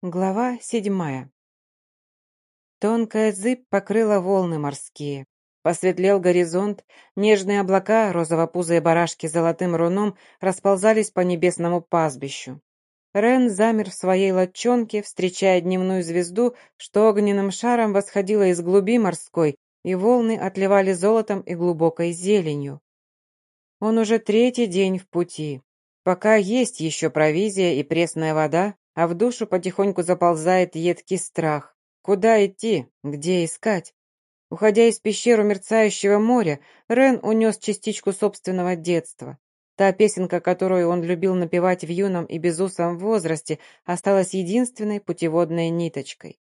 Глава седьмая. Тонкая зыбь покрыла волны морские. Посветлел горизонт, нежные облака, розово-пузые барашки с золотым руном расползались по небесному пастбищу. Рен замер в своей лодчонке, встречая дневную звезду, что огненным шаром восходила из глуби морской, и волны отливали золотом и глубокой зеленью. Он уже третий день в пути. Пока есть еще провизия и пресная вода, а в душу потихоньку заползает едкий страх. Куда идти? Где искать? Уходя из пещеры мерцающего моря, Рен унес частичку собственного детства. Та песенка, которую он любил напевать в юном и безусом возрасте, осталась единственной путеводной ниточкой.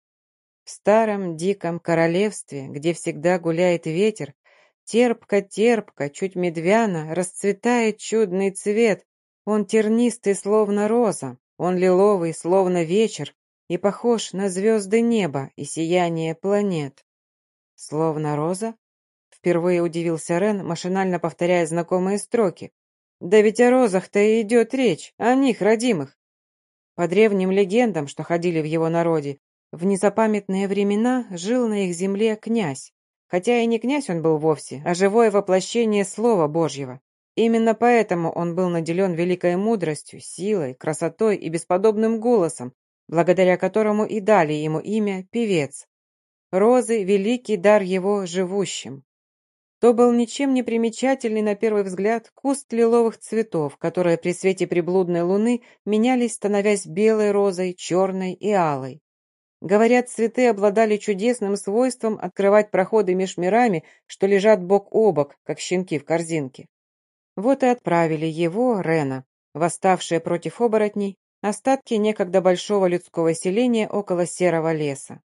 В старом диком королевстве, где всегда гуляет ветер, терпко-терпко, чуть медвяно, расцветает чудный цвет, он тернистый, словно роза, он лиловый, словно вечер, и похож на звезды неба и сияние планет. Словно роза? Впервые удивился Рен, машинально повторяя знакомые строки. Да ведь о розах-то и идет речь, о них, родимых. По древним легендам, что ходили в его народе, в незапамятные времена жил на их земле князь. Хотя и не князь он был вовсе, а живое воплощение Слова Божьего. Именно поэтому он был наделен великой мудростью, силой, красотой и бесподобным голосом, благодаря которому и дали ему имя «Певец». Розы – великий дар его живущим. То был ничем не примечательный на первый взгляд куст лиловых цветов, которые при свете приблудной луны менялись, становясь белой розой, черной и алой. Говорят, цветы обладали чудесным свойством открывать проходы меж мирами, что лежат бок о бок, как щенки в корзинке. Вот и отправили его, Рена, восставшие против оборотней, остатки некогда большого людского селения около серого леса.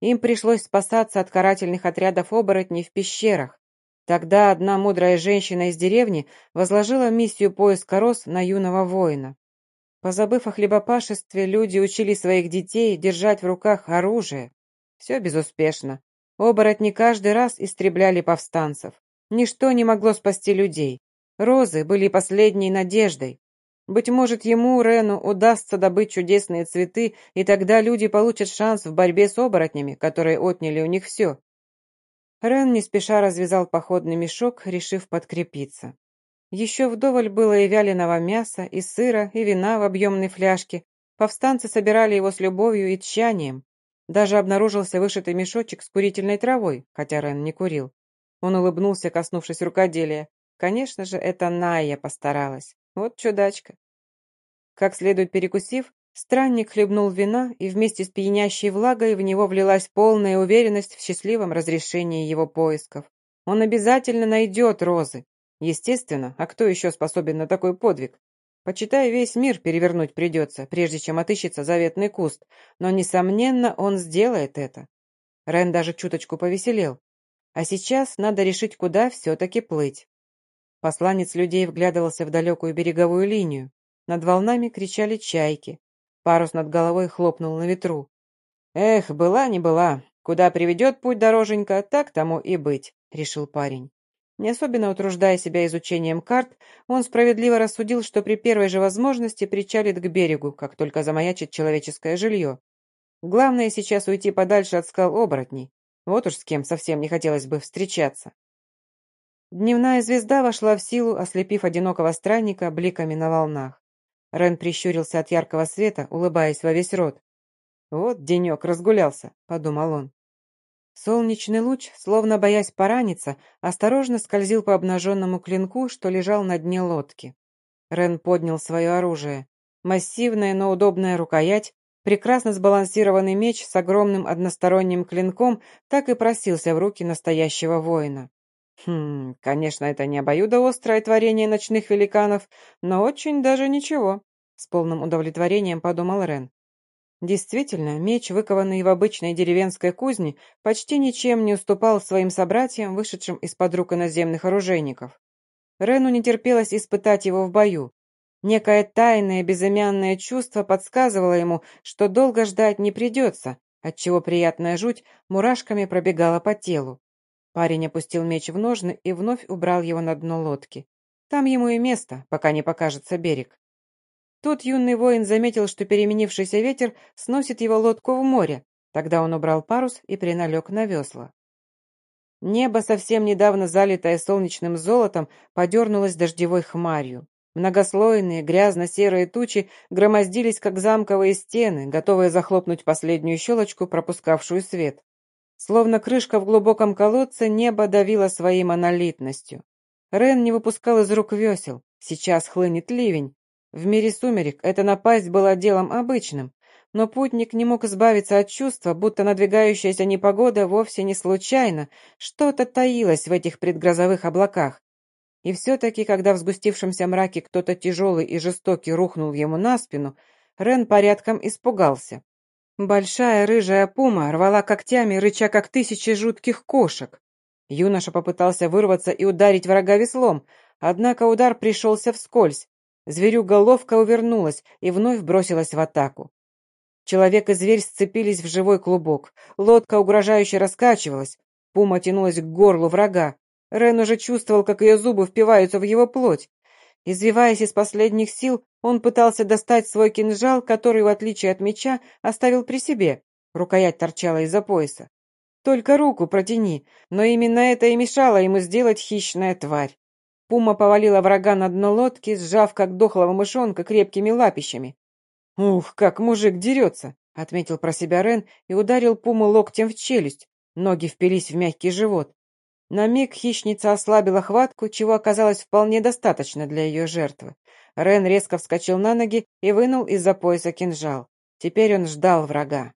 Им пришлось спасаться от карательных отрядов оборотней в пещерах. Тогда одна мудрая женщина из деревни возложила миссию поиска роз на юного воина. Позабыв о хлебопашестве, люди учили своих детей держать в руках оружие. Все безуспешно. Оборотни каждый раз истребляли повстанцев. Ничто не могло спасти людей. Розы были последней надеждой. Быть может, ему, Рену, удастся добыть чудесные цветы, и тогда люди получат шанс в борьбе с оборотнями, которые отняли у них все. Рен не спеша развязал походный мешок, решив подкрепиться. Еще вдоволь было и вяленого мяса, и сыра, и вина в объемной фляжке. Повстанцы собирали его с любовью и тщанием. Даже обнаружился вышитый мешочек с курительной травой, хотя Рен не курил. Он улыбнулся, коснувшись рукоделия. Конечно же, это Ная постаралась. Вот чудачка. Как следует перекусив, странник хлебнул вина, и вместе с пьянящей влагой в него влилась полная уверенность в счастливом разрешении его поисков. Он обязательно найдет розы. Естественно, а кто еще способен на такой подвиг? Почитай, весь мир перевернуть придется, прежде чем отыщется заветный куст, но, несомненно, он сделает это. Рен даже чуточку повеселел. А сейчас надо решить, куда все-таки плыть. Посланец людей вглядывался в далекую береговую линию. Над волнами кричали чайки. Парус над головой хлопнул на ветру. «Эх, была не была. Куда приведет путь дороженька, так тому и быть», — решил парень. Не особенно утруждая себя изучением карт, он справедливо рассудил, что при первой же возможности причалит к берегу, как только замаячит человеческое жилье. Главное сейчас уйти подальше от скал оборотней. Вот уж с кем совсем не хотелось бы встречаться. Дневная звезда вошла в силу, ослепив одинокого странника бликами на волнах. Рен прищурился от яркого света, улыбаясь во весь рот. «Вот денек разгулялся», — подумал он. Солнечный луч, словно боясь пораниться, осторожно скользил по обнаженному клинку, что лежал на дне лодки. Рен поднял свое оружие. Массивная, но удобная рукоять, прекрасно сбалансированный меч с огромным односторонним клинком так и просился в руки настоящего воина. Хм, конечно, это не обоюдоострое творение ночных великанов, но очень даже ничего, с полным удовлетворением подумал Рен. Действительно, меч, выкованный в обычной деревенской кузне, почти ничем не уступал своим собратьям, вышедшим из-под рук иноземных оружейников. Рену не терпелось испытать его в бою. Некое тайное безымянное чувство подсказывало ему, что долго ждать не придется, отчего приятная жуть мурашками пробегала по телу. Парень опустил меч в ножны и вновь убрал его на дно лодки. Там ему и место, пока не покажется берег. Тут юный воин заметил, что переменившийся ветер сносит его лодку в море. Тогда он убрал парус и приналег на весла. Небо, совсем недавно залитое солнечным золотом, подернулось дождевой хмарью. Многослойные грязно-серые тучи громоздились, как замковые стены, готовые захлопнуть последнюю щелочку, пропускавшую свет. Словно крышка в глубоком колодце, небо давило своей монолитностью. Рен не выпускал из рук весел. Сейчас хлынет ливень. В мире сумерек эта напасть была делом обычным, но путник не мог избавиться от чувства, будто надвигающаяся непогода вовсе не случайно, что-то таилось в этих предгрозовых облаках. И все-таки, когда в сгустившемся мраке кто-то тяжелый и жестокий рухнул ему на спину, Рен порядком испугался. Большая рыжая пума рвала когтями, рыча как тысячи жутких кошек. Юноша попытался вырваться и ударить врага веслом, однако удар пришелся вскользь, Зверюга ловко увернулась и вновь бросилась в атаку. Человек и зверь сцепились в живой клубок. Лодка угрожающе раскачивалась. Пума тянулась к горлу врага. Рен уже чувствовал, как ее зубы впиваются в его плоть. Извиваясь из последних сил, он пытался достать свой кинжал, который, в отличие от меча, оставил при себе. Рукоять торчала из-за пояса. Только руку протяни, но именно это и мешало ему сделать хищная тварь. Пума повалила врага на дно лодки, сжав, как дохлого мышонка, крепкими лапищами. «Ух, как мужик дерется!» — отметил про себя Рен и ударил Пуму локтем в челюсть. Ноги впились в мягкий живот. На миг хищница ослабила хватку, чего оказалось вполне достаточно для ее жертвы. Рен резко вскочил на ноги и вынул из-за пояса кинжал. Теперь он ждал врага.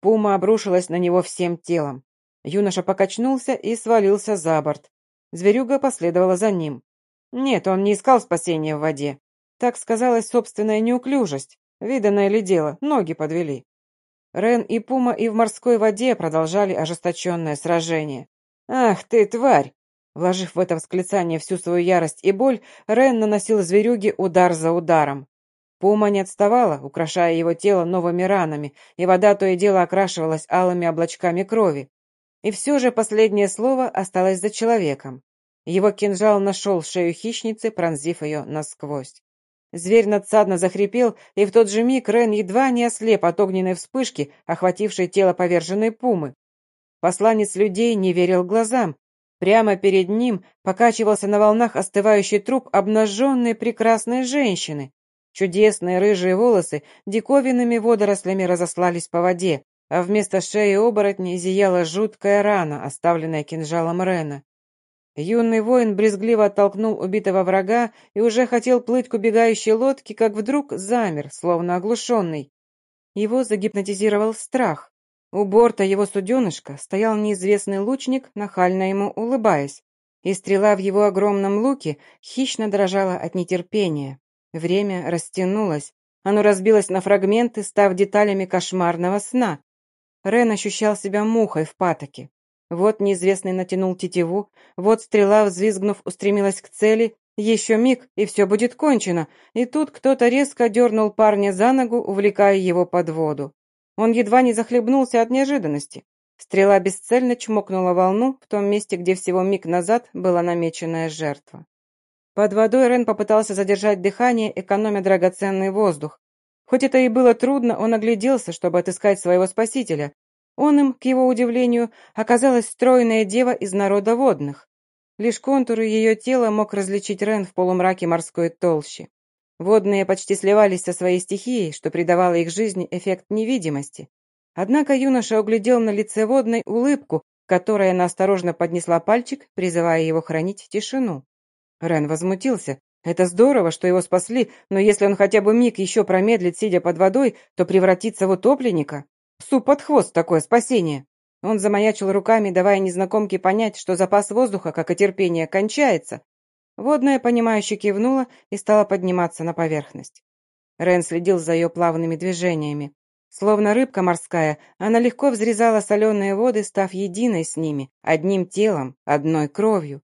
Пума обрушилась на него всем телом. Юноша покачнулся и свалился за борт. Зверюга последовала за ним. Нет, он не искал спасения в воде. Так сказалась собственная неуклюжесть. Виданное ли дело, ноги подвели. Рен и Пума и в морской воде продолжали ожесточенное сражение. «Ах ты, тварь!» Вложив в это восклицание всю свою ярость и боль, Рен наносил зверюге удар за ударом. Пума не отставала, украшая его тело новыми ранами, и вода то и дело окрашивалась алыми облачками крови. И все же последнее слово осталось за человеком. Его кинжал нашел шею хищницы, пронзив ее насквозь. Зверь надсадно захрипел, и в тот же миг Рен едва не ослеп от огненной вспышки, охватившей тело поверженной пумы. Посланец людей не верил глазам. Прямо перед ним покачивался на волнах остывающий труп обнаженной прекрасной женщины. Чудесные рыжие волосы диковинными водорослями разослались по воде, а вместо шеи оборотня зияла жуткая рана, оставленная кинжалом Рена. Юный воин брезгливо оттолкнул убитого врага и уже хотел плыть к убегающей лодке, как вдруг замер, словно оглушенный. Его загипнотизировал страх. У борта его суденышка стоял неизвестный лучник, нахально ему улыбаясь, и стрела в его огромном луке хищно дрожала от нетерпения. Время растянулось, оно разбилось на фрагменты, став деталями кошмарного сна. Рен ощущал себя мухой в патоке. Вот неизвестный натянул тетиву, вот стрела, взвизгнув, устремилась к цели, еще миг, и все будет кончено, и тут кто-то резко дернул парня за ногу, увлекая его под воду. Он едва не захлебнулся от неожиданности. Стрела бесцельно чмокнула волну в том месте, где всего миг назад была намеченная жертва. Под водой Рен попытался задержать дыхание, экономя драгоценный воздух. Хоть это и было трудно, он огляделся, чтобы отыскать своего спасителя, он им, к его удивлению, оказалась стройная дева из народа водных. Лишь контуры ее тела мог различить Рен в полумраке морской толщи. Водные почти сливались со своей стихией, что придавало их жизни эффект невидимости. Однако юноша углядел на лице водной улыбку, которая она осторожно поднесла пальчик, призывая его хранить тишину. Рен возмутился. Это здорово, что его спасли, но если он хотя бы миг еще промедлит, сидя под водой, то превратится в утопленника. Псу под хвост такое спасение. Он замаячил руками, давая незнакомке понять, что запас воздуха, как и терпение, кончается. Водная, понимающе кивнула и стала подниматься на поверхность. Рен следил за ее плавными движениями. Словно рыбка морская, она легко взрезала соленые воды, став единой с ними, одним телом, одной кровью.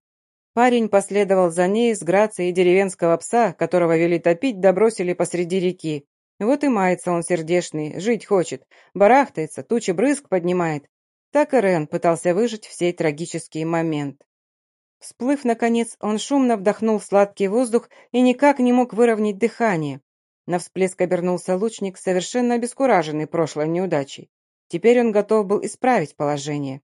Парень последовал за ней с грацией деревенского пса, которого вели топить, добросили посреди реки. Вот и мается он сердешный, жить хочет, барахтается, тучи брызг поднимает. Так и Рен пытался выжить в сей трагический момент. Всплыв, наконец, он шумно вдохнул сладкий воздух и никак не мог выровнять дыхание. На всплеск обернулся лучник, совершенно обескураженный прошлой неудачей. Теперь он готов был исправить положение.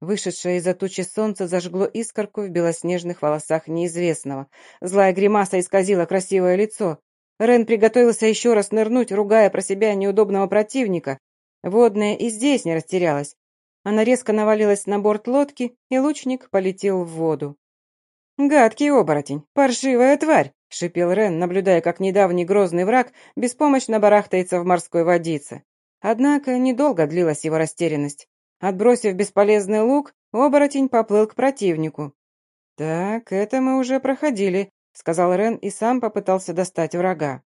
Вышедшее из-за тучи солнце зажгло искорку в белоснежных волосах неизвестного. Злая гримаса исказила красивое лицо. Рен приготовился еще раз нырнуть, ругая про себя неудобного противника. Водная и здесь не растерялась. Она резко навалилась на борт лодки, и лучник полетел в воду. «Гадкий оборотень, паршивая тварь!» — шипел Рен, наблюдая, как недавний грозный враг беспомощно барахтается в морской водице. Однако недолго длилась его растерянность. Отбросив бесполезный лук, оборотень поплыл к противнику. «Так, это мы уже проходили», — сказал Рен и сам попытался достать врага.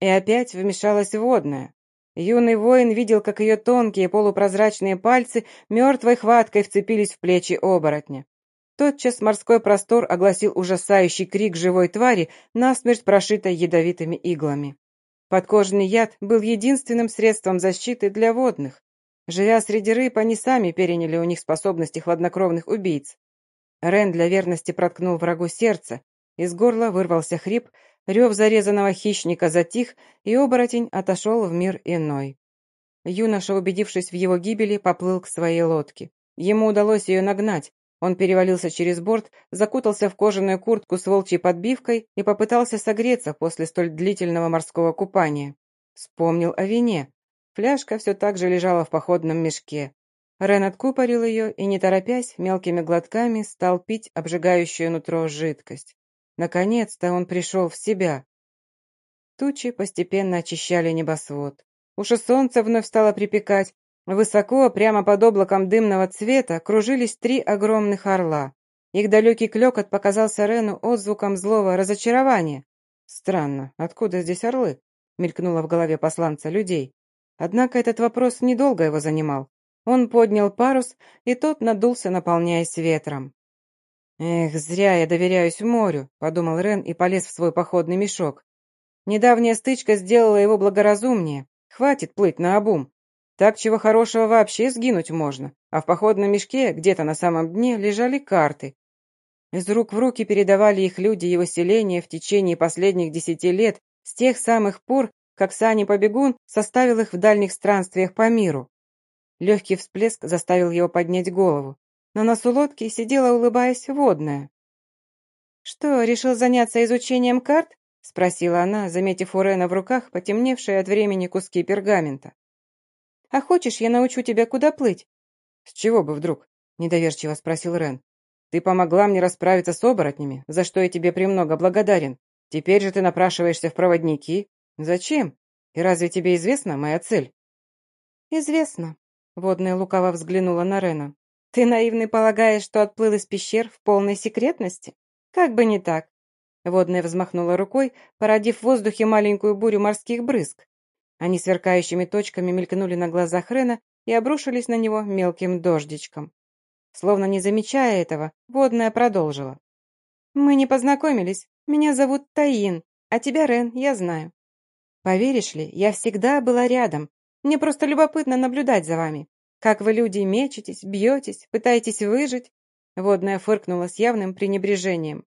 И опять вмешалась водная. Юный воин видел, как ее тонкие полупрозрачные пальцы мертвой хваткой вцепились в плечи оборотня. Тотчас морской простор огласил ужасающий крик живой твари, насмерть прошитой ядовитыми иглами. Подкожный яд был единственным средством защиты для водных. Живя среди рыб, они сами переняли у них способности хладнокровных убийц. Рен для верности проткнул врагу сердце, из горла вырвался хрип, рев зарезанного хищника затих, и оборотень отошел в мир иной. Юноша, убедившись в его гибели, поплыл к своей лодке. Ему удалось ее нагнать, он перевалился через борт, закутался в кожаную куртку с волчьей подбивкой и попытался согреться после столь длительного морского купания. Вспомнил о вине. Фляжка все так же лежала в походном мешке. Рен откупорил ее и, не торопясь, мелкими глотками стал пить обжигающую нутро жидкость. Наконец-то он пришел в себя. Тучи постепенно очищали небосвод. Уж солнце вновь стало припекать, Высоко, прямо под облаком дымного цвета, кружились три огромных орла. Их далекий клекот показался Рену отзвуком злого разочарования. «Странно, откуда здесь орлы?» — мелькнуло в голове посланца людей. Однако этот вопрос недолго его занимал. Он поднял парус, и тот надулся, наполняясь ветром. «Эх, зря я доверяюсь морю», — подумал Рен и полез в свой походный мешок. Недавняя стычка сделала его благоразумнее. Хватит плыть на обум. Так чего хорошего вообще сгинуть можно, а в походном мешке где-то на самом дне лежали карты. Из рук в руки передавали их люди его селения в течение последних десяти лет, с тех самых пор, как Сани Побегун составил их в дальних странствиях по миру. Легкий всплеск заставил его поднять голову. На носу лодки сидела, улыбаясь, водная. «Что, решил заняться изучением карт?» — спросила она, заметив у Рена в руках потемневшие от времени куски пергамента. А хочешь, я научу тебя, куда плыть?» «С чего бы вдруг?» – недоверчиво спросил Рен. «Ты помогла мне расправиться с оборотнями, за что я тебе премного благодарен. Теперь же ты напрашиваешься в проводники. Зачем? И разве тебе известна моя цель?» «Известно», — водная лукаво взглянула на Рена. «Ты наивный полагаешь, что отплыл из пещер в полной секретности? Как бы не так». Водная взмахнула рукой, породив в воздухе маленькую бурю морских брызг. Они сверкающими точками мелькнули на глазах Рена и обрушились на него мелким дождичком. Словно не замечая этого, водная продолжила. «Мы не познакомились. Меня зовут Таин, а тебя, Рен, я знаю. Поверишь ли, я всегда была рядом. Мне просто любопытно наблюдать за вами. Как вы, люди, мечетесь, бьетесь, пытаетесь выжить?» Водная фыркнула с явным пренебрежением.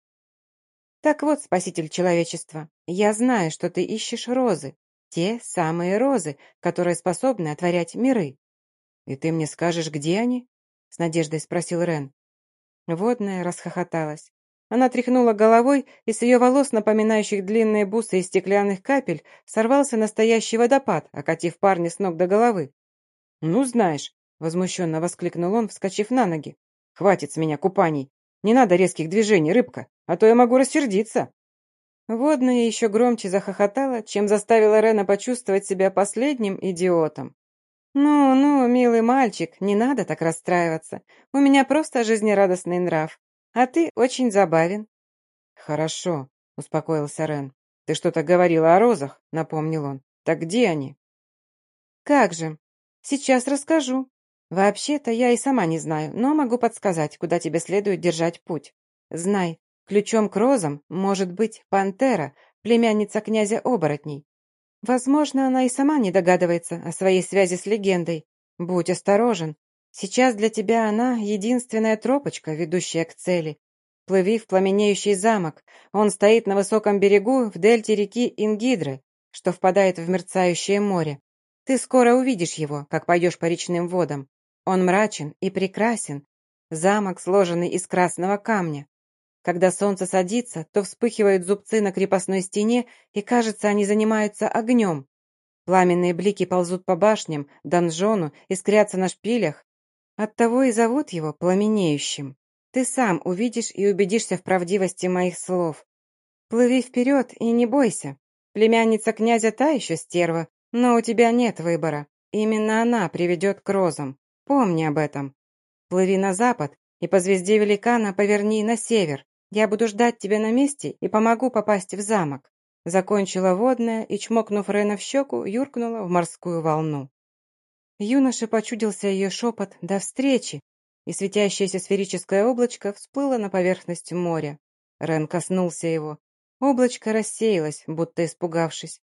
«Так вот, спаситель человечества, я знаю, что ты ищешь розы, те самые розы, которые способны отворять миры. «И ты мне скажешь, где они?» — с надеждой спросил Рен. Водная расхохоталась. Она тряхнула головой, и с ее волос, напоминающих длинные бусы из стеклянных капель, сорвался настоящий водопад, окатив парня с ног до головы. «Ну, знаешь», — возмущенно воскликнул он, вскочив на ноги. «Хватит с меня купаний. Не надо резких движений, рыбка, а то я могу рассердиться». Водная еще громче захохотала, чем заставила Рена почувствовать себя последним идиотом. «Ну-ну, милый мальчик, не надо так расстраиваться. У меня просто жизнерадостный нрав. А ты очень забавен». «Хорошо», — успокоился Рен. «Ты что-то говорила о розах», — напомнил он. «Так где они?» «Как же? Сейчас расскажу. Вообще-то я и сама не знаю, но могу подсказать, куда тебе следует держать путь. Знай, Ключом к розам может быть пантера, племянница князя оборотней. Возможно, она и сама не догадывается о своей связи с легендой. Будь осторожен. Сейчас для тебя она единственная тропочка, ведущая к цели. Плыви в пламенеющий замок. Он стоит на высоком берегу в дельте реки Ингидры. что впадает в мерцающее море. Ты скоро увидишь его, как пойдешь по речным водам. Он мрачен и прекрасен. Замок, сложенный из красного камня. Когда солнце садится, то вспыхивают зубцы на крепостной стене, и, кажется, они занимаются огнем. Пламенные блики ползут по башням, донжону, искрятся на шпилях. Оттого и зовут его пламенеющим. Ты сам увидишь и убедишься в правдивости моих слов. Плыви вперед и не бойся. Племянница князя та еще стерва, но у тебя нет выбора. Именно она приведет к розам. Помни об этом. Плыви на запад и по звезде великана поверни на север. Я буду ждать тебя на месте и помогу попасть в замок. Закончила водная и, чмокнув Рена в щеку, юркнула в морскую волну. Юноше почудился ее шепот «До встречи!» и светящееся сферическое облачко всплыло на поверхность моря. Рен коснулся его. Облачко рассеялось, будто испугавшись.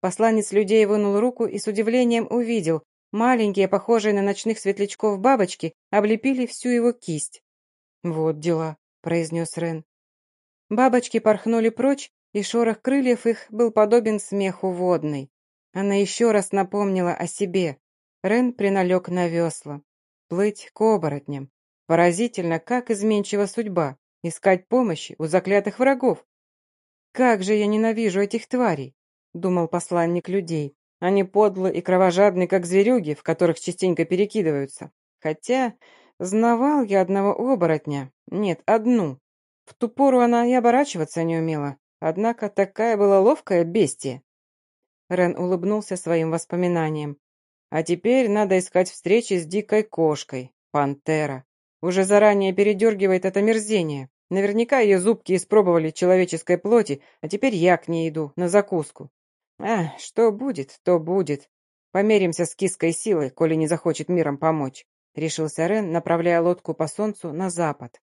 Посланец людей вынул руку и с удивлением увидел, маленькие, похожие на ночных светлячков бабочки, облепили всю его кисть. «Вот дела», — произнес Рен. Бабочки порхнули прочь, и шорох крыльев их был подобен смеху водной. Она еще раз напомнила о себе. Рен приналег на весла. Плыть к оборотням. Поразительно, как изменчива судьба. Искать помощи у заклятых врагов. «Как же я ненавижу этих тварей!» — думал посланник людей. «Они подлы и кровожадны, как зверюги, в которых частенько перекидываются. Хотя знавал я одного оборотня. Нет, одну. В ту пору она и оборачиваться не умела. Однако такая была ловкая бестия. Рен улыбнулся своим воспоминаниям. А теперь надо искать встречи с дикой кошкой, пантера. Уже заранее передергивает это мерзение. Наверняка ее зубки испробовали человеческой плоти, а теперь я к ней иду, на закуску. А, что будет, то будет. Померимся с киской силой, коли не захочет миром помочь. Решился Рен, направляя лодку по солнцу на запад.